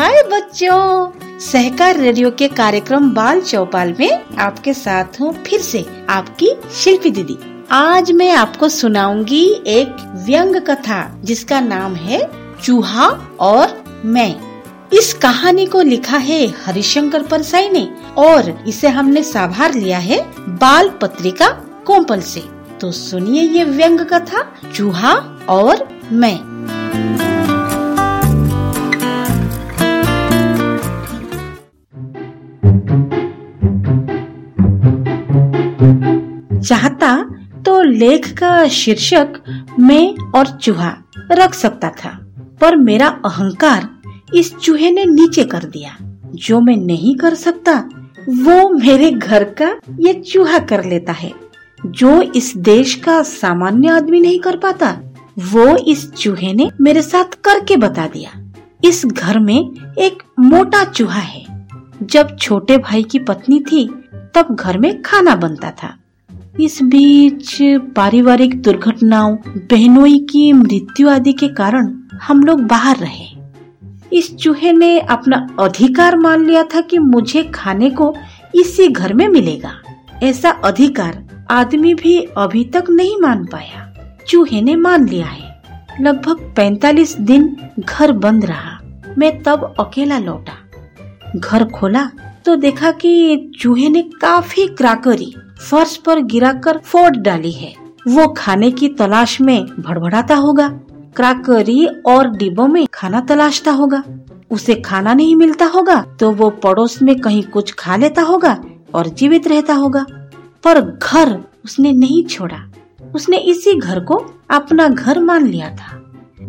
हाय बच्चों। सहकार रेडियो के कार्यक्रम बाल चौपाल में आपके साथ हूँ फिर से आपकी शिल्पी दीदी। आज मैं आपको सुनाऊँगी एक व्यंग कथा, जिसका नाम है चूहा और मैं। इस कहानी को लिखा है हरिशंकर परसाई ने और इसे हमने साभार लिया है बाल पत्रिका कोम्पल से। तो सुनिए ये व्यंग कथा, चूहा और मैं। लेख का शीर्षक मैं और चूहा रख सकता था, पर मेरा अहंकार इस चूहे ने नीचे कर दिया। जो मैं नहीं कर सकता, वो मेरे घर का ये चूहा कर लेता है। जो इस देश का सामान्य आदमी नहीं कर पाता, वो इस चूहे ने मेरे साथ करके बता दिया। इस घर में एक मोटा चूहा है। जब छोटे भाई की पत्नी थी, तब घर में खाना बनता था। इस बीच पारिवारिक दुर्घटनाओं, बहनोई की मृत्यु आदि के कारण हम लोग बाहर रहे। इस चूहे ने अपना अधिकार मान लिया था कि मुझे खाने को इसी घर में मिलेगा। ऐसा अधिकार आदमी भी अभी तक नहीं मान पाया। चूहे ने मान लिया है। लगभग 45 दिन घर बंद रहा। मैं तब अकेला लौटा। घर खोला तो देखा कि चूहे ने काफ़ी क्राकरी फर्श पर गिराकर फोड़ डाली है। वो खाने की तलाश में भड़बड़ाता होगा। क्राकरी और डिब्बों में खाना तलाशता होगा। उसे खाना नहीं मिलता होगा तो वो पड़ोस में कहीं कुछ खा लेता होगा और जीवित रहता होगा। पर घर उसने नहीं छोड़ा। उसने इसी घर को अपना घर मान लिया था।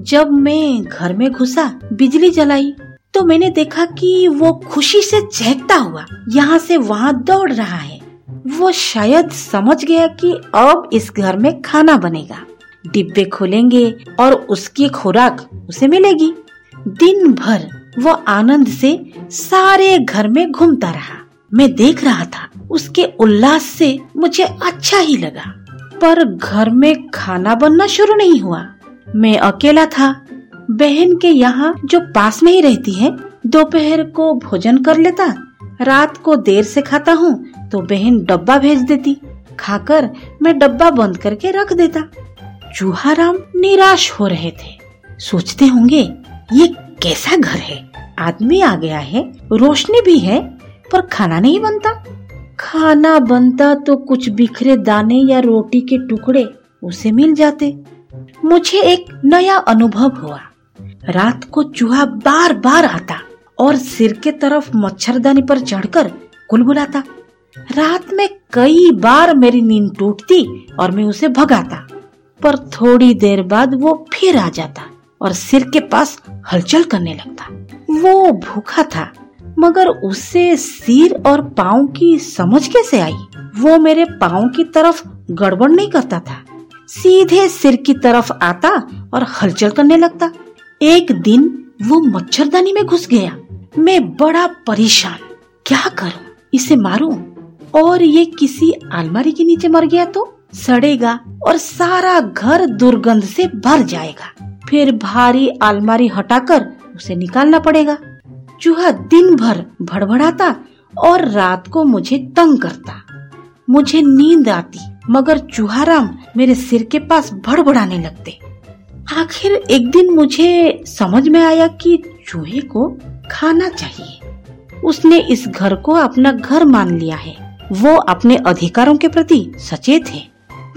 जब मैं घर में घुसा, बिजली जलाई तो मैंने देखा कि वो खुशी से चहकता हुआ यहाँ से वहाँ दौड़ रहा है। वो शायद समझ गया कि अब इस घर में खाना बनेगा। डिब्बे खुलेंगे और उसकी खुराक उसे मिलेगी। दिन भर वो आनंद से सारे घर में घूमता रहा। मैं देख रहा था, उसके उल्लास से मुझे अच्छा ही लगा। पर घर में खाना बनना शुरू नहीं हुआ। मैं अकेला था। बहन के यहाँ जो पास में ही रहती है, दोपहर को भोजन कर लेता, रात को देर से खाता हूँ तो बहन डब्बा भेज देती। खाकर मैं डब्बा बंद करके रख देता। चूहा राम निराश हो रहे थे। सोचते होंगे, ये कैसा घर है? आदमी आ गया है, रोशनी भी है, पर खाना नहीं बनता। खाना बनता तो कुछ बिखरे दाने या रोटी के टुकड़े उसे मिल जाते। मुझे एक नया अनुभव हुआ। रात को चूहा बार बार आता और सिर के तरफ़ मच्छरदानी पर चढ़कर कुलबुलाता रात में कई बार मेरी नींद टूटती और मैं उसे भगाता, पर थोड़ी देर बाद वो फिर आ जाता और सिर के पास हलचल करने लगता। वो भूखा था, मगर उसे सिर और पाँव की समझ कैसे आई? वो मेरे पाँव की तरफ़ गड़बड़ नहीं करता था, सीधे सिर की तरफ़ आता और हलचल करने लगता। एक दिन वो मच्छरदानी में घुस गया। मैं बड़ा परेशान, क्या करूँ? इसे मारूं? और ये किसी अलमारी के नीचे मर गया तो सड़ेगा और सारा घर दुर्गंध से भर जाएगा। फिर भारी अलमारी हटाकर उसे निकालना पड़ेगा। चूहा दिन भर भड़बड़ाता और रात को मुझे तंग करता। मुझे नींद आती, मगर चूहाराम मेरे सिर के पास भड़बड़ाने लगते। आखिर एक दिन मुझे समझ में आया कि चूहे को खाना चाहिए। उसने इस घर को अपना घर मान लिया है। वो अपने अधिकारों के प्रति सचेत है।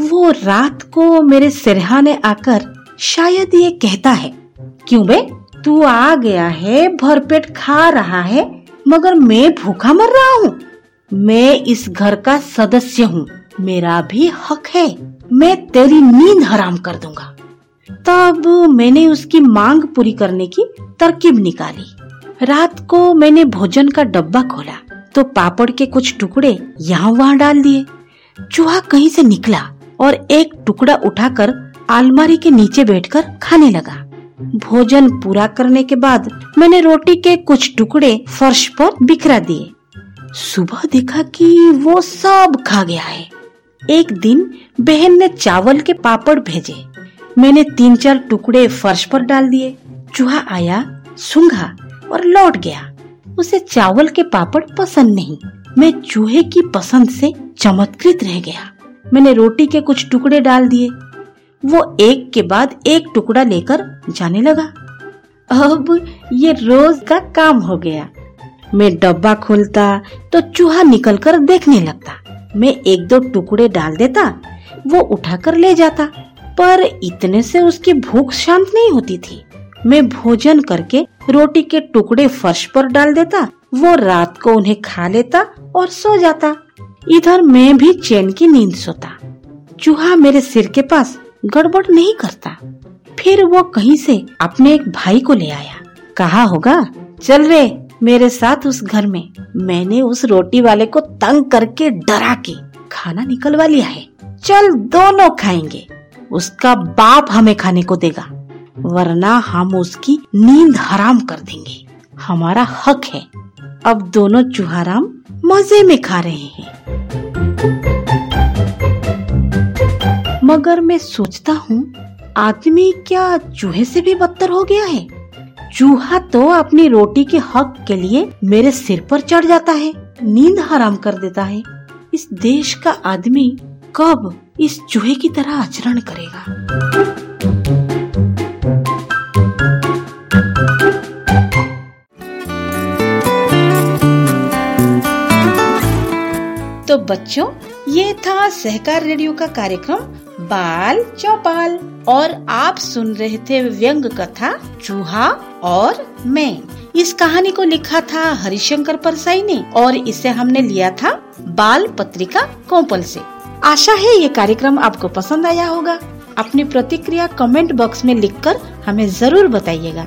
वो रात को मेरे सिरहाने आकर शायद ये कहता है, क्यों बे? तू आ गया है, भरपेट खा रहा है, मगर मैं भूखा मर रहा हूँ। मैं इस घर का सदस्य हूँ, मेरा भी हक है, मैं तेरी नींद हराम कर दूँगा। तब मैंने उसकी मांग पूरी करने की तरकीब निकाली। रात को मैंने भोजन का डब्बा खोला। तो पापड़ के कुछ टुकड़े यहाँ वहाँ डाल दिए। चूहा कहीं से निकला और एक टुकड़ा उठाकर अलमारी के नीचे बैठकर खाने लगा। भोजन पूरा करने के बाद मैंने रोटी के कुछ टुकड़े फर्श पर बिखरा दिए। सुबह देखा कि वो सब खा गया है। एक दिन बहन ने चावल के पापड़ भेजे। मैंने तीन चार टुकड़े फर्श पर डाल दिए। चूहा आया, सूंघा और लौट गया। उसे चावल के पापड़ पसंद नहीं। मैं चूहे की पसंद से चमत्कृत रह गया। मैंने रोटी के कुछ टुकड़े डाल दिए। वो एक के बाद एक टुकड़ा लेकर जाने लगा। अब ये रोज का काम हो गया। मैं डब्बा खोलता तो चूहा निकलकर देखने लगता। मैं एक दो टुकड़े डाल देता, वो उठाकर ले जाता। पर इतने से उसकी भूख शांत नहीं होती थी। मैं भोजन करके रोटी के टुकड़े फर्श पर डाल देता, वो रात को उन्हें खा लेता और सो जाता। इधर मैं भी चैन की नींद सोता। चूहा मेरे सिर के पास गड़बड़ नहीं करता। फिर वो कहीं से अपने एक भाई को ले आया। कहा होगा, चल रे, मेरे साथ उस घर में। मैंने उस रोटी वाले को तंग करके डरा के खाना निकलवा लिया है। चल, दोनों खाएँगे। उसका बाप हमें खाने को देगा। वरना हम उसकी नींद हराम कर देंगे। हमारा हक है। अब दोनों चूहाराम मज़े में खा रहे हैं। मगर मैं सोचता हूँ, आदमी क्या चूहे से भी बदतर हो गया है? चूहा तो अपनी रोटी के हक के लिए मेरे सिर पर चढ़ जाता है, नींद हराम कर देता है। इस देश का आदमी कब इस चूहे की तरह आचरण करेगा? तो बच्चों, ये था सहकार रेडियो का कार्यक्रम बाल चौपाल। और आप सुन रहे थे व्यंग कथा, चूहा और मैं। इस कहानी को लिखा था हरिशंकर परसाई ने और इसे हमने लिया था बाल पत्रिका कोपल से। आशा है ये कार्यक्रम आपको पसंद आया होगा। अपनी प्रतिक्रिया कमेंट बॉक्स में लिखकर हमें ज़रूर बताइएगा।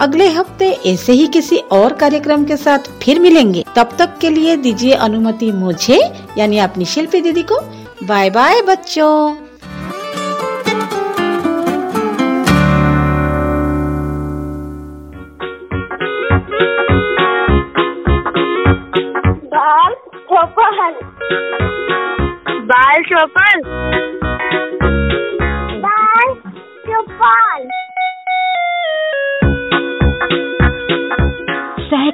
अगले हफ़्ते ऐसे ही किसी और कार्यक्रम के साथ फिर मिलेंगे। तब तक के लिए दीजिए अनुमति मुझे यानी अपनी शिल्पी दीदी को। बाय बाय बच्चों। बाल चौपल बाल चौपल